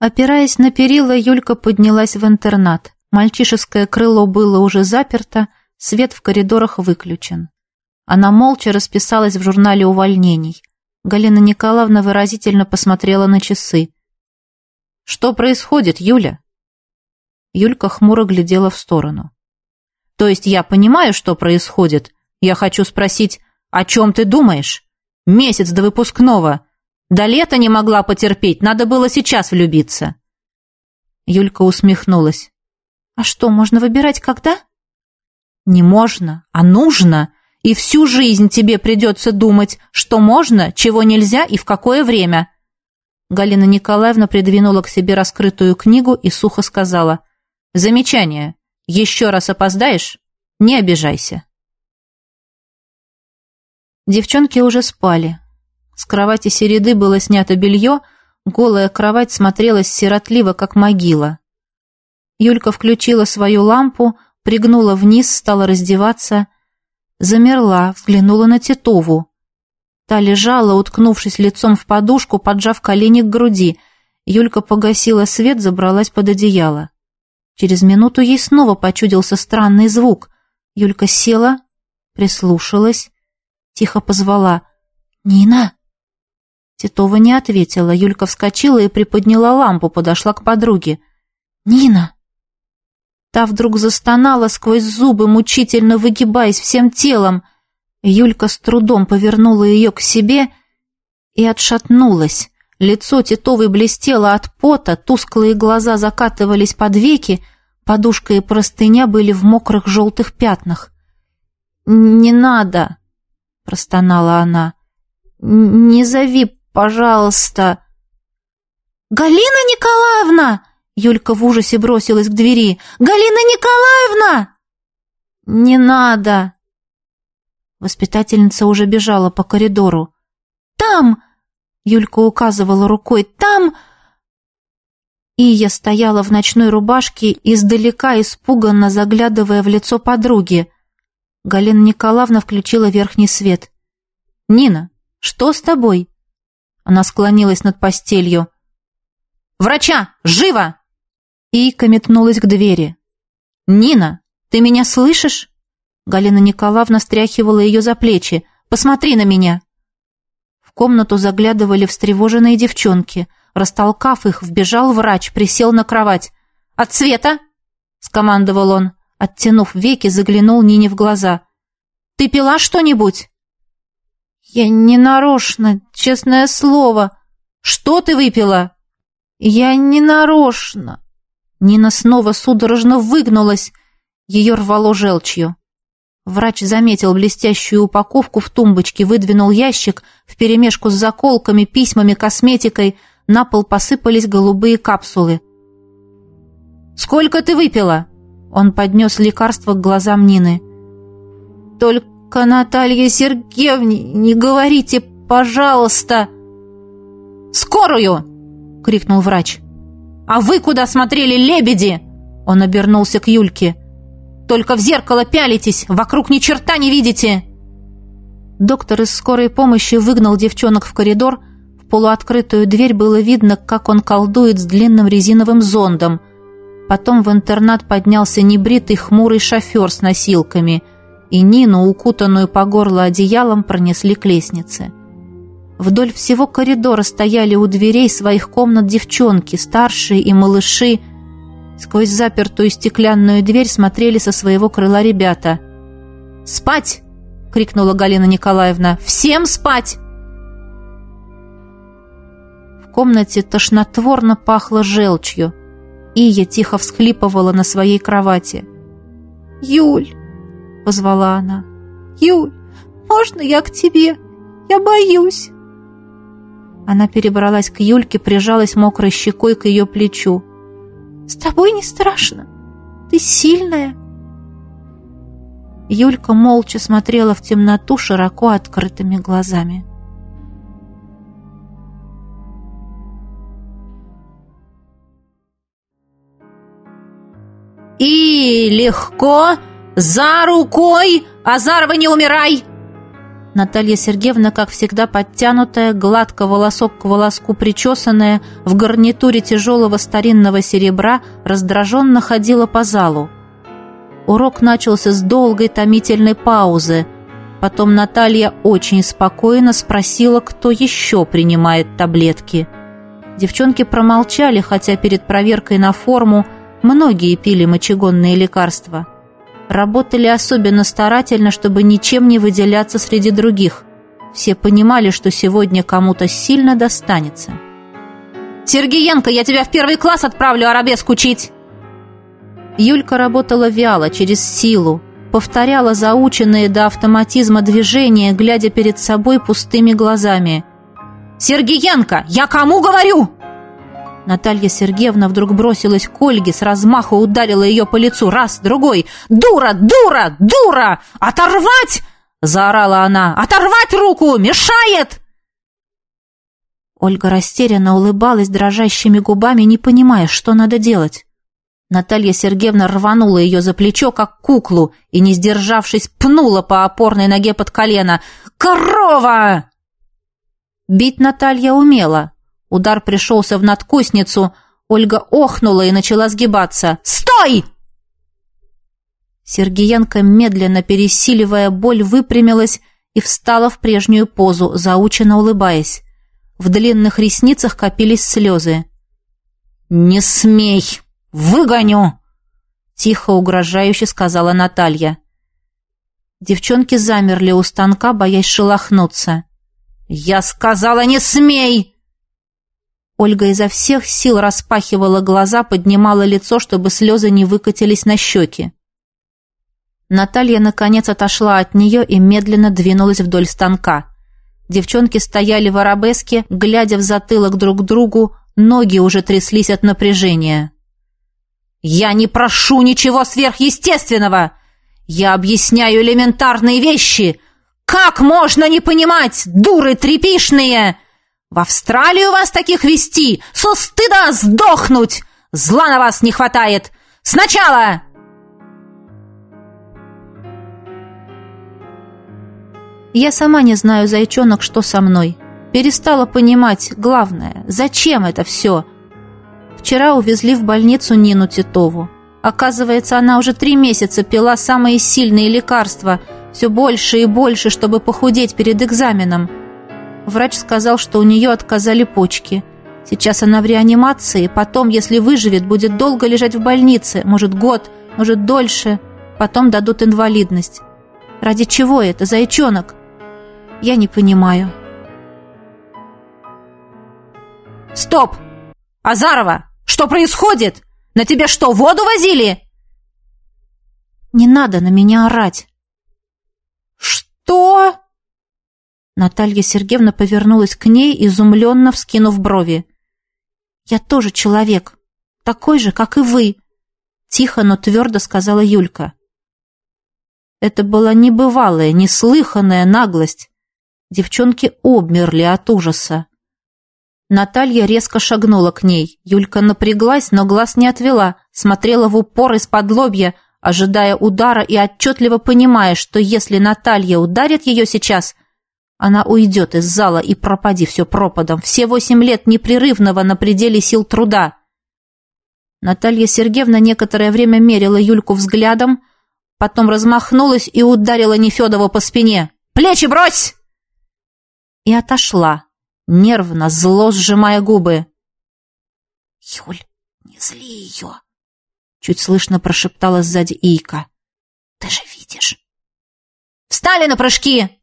Опираясь на перила, Юлька поднялась в интернат. Мальчишеское крыло было уже заперто, свет в коридорах выключен. Она молча расписалась в журнале увольнений. Галина Николаевна выразительно посмотрела на часы. «Что происходит, Юля?» Юлька хмуро глядела в сторону. «То есть я понимаю, что происходит. Я хочу спросить, о чем ты думаешь? Месяц до выпускного. До лета не могла потерпеть, надо было сейчас влюбиться. Юлька усмехнулась. А что, можно выбирать когда? Не можно, а нужно. И всю жизнь тебе придется думать, что можно, чего нельзя и в какое время. Галина Николаевна придвинула к себе раскрытую книгу и сухо сказала. Замечание. Еще раз опоздаешь? Не обижайся. Девчонки уже спали. С кровати Середы было снято белье, голая кровать смотрелась сиротливо, как могила. Юлька включила свою лампу, пригнула вниз, стала раздеваться. Замерла, взглянула на Титову. Та лежала, уткнувшись лицом в подушку, поджав колени к груди. Юлька погасила свет, забралась под одеяло. Через минуту ей снова почудился странный звук. Юлька села, прислушалась, тихо позвала «Нина!» Титова не ответила. Юлька вскочила и приподняла лампу, подошла к подруге. «Нина!» Та вдруг застонала сквозь зубы, мучительно выгибаясь всем телом. Юлька с трудом повернула ее к себе и отшатнулась. Лицо Титовой блестело от пота, тусклые глаза закатывались под веки, подушка и простыня были в мокрых желтых пятнах. «Не надо!» — простонала она. «Не зови Пожалуйста!» «Галина Николаевна!» Юлька в ужасе бросилась к двери. «Галина Николаевна!» «Не надо!» Воспитательница уже бежала по коридору. «Там!» Юлька указывала рукой. «Там!» Ия стояла в ночной рубашке, издалека испуганно заглядывая в лицо подруги. Галина Николаевна включила верхний свет. «Нина, что с тобой?» Она склонилась над постелью. «Врача! Живо!» Ика метнулась к двери. «Нина, ты меня слышишь?» Галина Николаевна стряхивала ее за плечи. «Посмотри на меня!» В комнату заглядывали встревоженные девчонки. Растолкав их, вбежал врач, присел на кровать. «От света!» — скомандовал он. Оттянув веки, заглянул Нине в глаза. «Ты пила что-нибудь?» «Я не нарочно, честное слово». «Что ты выпила?» «Я не нарочно». Нина снова судорожно выгнулась. Ее рвало желчью. Врач заметил блестящую упаковку в тумбочке, выдвинул ящик, вперемешку с заколками, письмами, косметикой. На пол посыпались голубые капсулы. «Сколько ты выпила?» Он поднес лекарство к глазам Нины. «Только «Только Наталье Сергеевне не говорите, пожалуйста!» «Скорую!» — крикнул врач. «А вы куда смотрели, лебеди?» Он обернулся к Юльке. «Только в зеркало пялитесь, вокруг ни черта не видите!» Доктор из скорой помощи выгнал девчонок в коридор. В полуоткрытую дверь было видно, как он колдует с длинным резиновым зондом. Потом в интернат поднялся небритый хмурый шофер с носилками — и Нину, укутанную по горло одеялом, пронесли к лестнице. Вдоль всего коридора стояли у дверей своих комнат девчонки, старшие и малыши. Сквозь запертую стеклянную дверь смотрели со своего крыла ребята. «Спать!» — крикнула Галина Николаевна. «Всем спать!» В комнате тошнотворно пахло желчью. Ия тихо всхлипывала на своей кровати. «Юль, — позвала она. «Юль, можно я к тебе? Я боюсь!» Она перебралась к Юльке, прижалась мокрой щекой к ее плечу. «С тобой не страшно. Ты сильная». Юлька молча смотрела в темноту широко открытыми глазами. «И легко!» «За рукой! Азарова, не умирай!» Наталья Сергеевна, как всегда, подтянутая, гладко волосок к волоску причесанная, в гарнитуре тяжелого старинного серебра, раздраженно ходила по залу. Урок начался с долгой томительной паузы. Потом Наталья очень спокойно спросила, кто еще принимает таблетки. Девчонки промолчали, хотя перед проверкой на форму многие пили мочегонные лекарства – работали особенно старательно, чтобы ничем не выделяться среди других. Все понимали, что сегодня кому-то сильно достанется. «Сергеенко, я тебя в первый класс отправлю арабеск учить!» Юлька работала вяло, через силу, повторяла заученные до автоматизма движения, глядя перед собой пустыми глазами. «Сергеенко, я кому говорю?» Наталья Сергеевна вдруг бросилась к Ольге, с размаху ударила ее по лицу раз, другой. «Дура! Дура! Дура! Оторвать!» — заорала она. «Оторвать руку! Мешает!» Ольга растерянно улыбалась дрожащими губами, не понимая, что надо делать. Наталья Сергеевна рванула ее за плечо, как куклу, и, не сдержавшись, пнула по опорной ноге под колено. «Корова!» Бить Наталья умела, Удар пришелся в надкусницу. Ольга охнула и начала сгибаться. «Стой!» Сергеенко, медленно пересиливая боль, выпрямилась и встала в прежнюю позу, заученно улыбаясь. В длинных ресницах копились слезы. «Не смей! Выгоню!» Тихо, угрожающе сказала Наталья. Девчонки замерли у станка, боясь шелохнуться. «Я сказала, не смей!» Ольга изо всех сил распахивала глаза, поднимала лицо, чтобы слезы не выкатились на щеки. Наталья, наконец, отошла от нее и медленно двинулась вдоль станка. Девчонки стояли в арабеске, глядя в затылок друг другу, ноги уже тряслись от напряжения. «Я не прошу ничего сверхъестественного! Я объясняю элементарные вещи! Как можно не понимать, дуры трепишные!» В Австралию вас таких вести! Со стыда сдохнуть! Зла на вас не хватает! Сначала!» Я сама не знаю, зайчонок, что со мной. Перестала понимать, главное, зачем это все. Вчера увезли в больницу Нину Титову. Оказывается, она уже три месяца пила самые сильные лекарства, все больше и больше, чтобы похудеть перед экзаменом. Врач сказал, что у нее отказали почки. Сейчас она в реанимации, потом, если выживет, будет долго лежать в больнице, может год, может дольше, потом дадут инвалидность. Ради чего это, зайчонок? Я не понимаю. Стоп! Азарова, что происходит? На тебя что, воду возили? Не надо на меня орать. Что? Наталья Сергеевна повернулась к ней, изумленно вскинув брови. «Я тоже человек, такой же, как и вы», — тихо, но твердо сказала Юлька. Это была небывалая, неслыханная наглость. Девчонки обмерли от ужаса. Наталья резко шагнула к ней. Юлька напряглась, но глаз не отвела, смотрела в упор из-под лобья, ожидая удара и отчетливо понимая, что если Наталья ударит ее сейчас, она уйдет из зала и пропади все пропадом. Все восемь лет непрерывного на пределе сил труда. Наталья Сергеевна некоторое время мерила Юльку взглядом, потом размахнулась и ударила Нефедова по спине. «Плечи брось!» И отошла, нервно, зло сжимая губы. «Юль, не зли ее!» Чуть слышно прошептала сзади Ика. «Ты же видишь!» «Встали на прыжки!»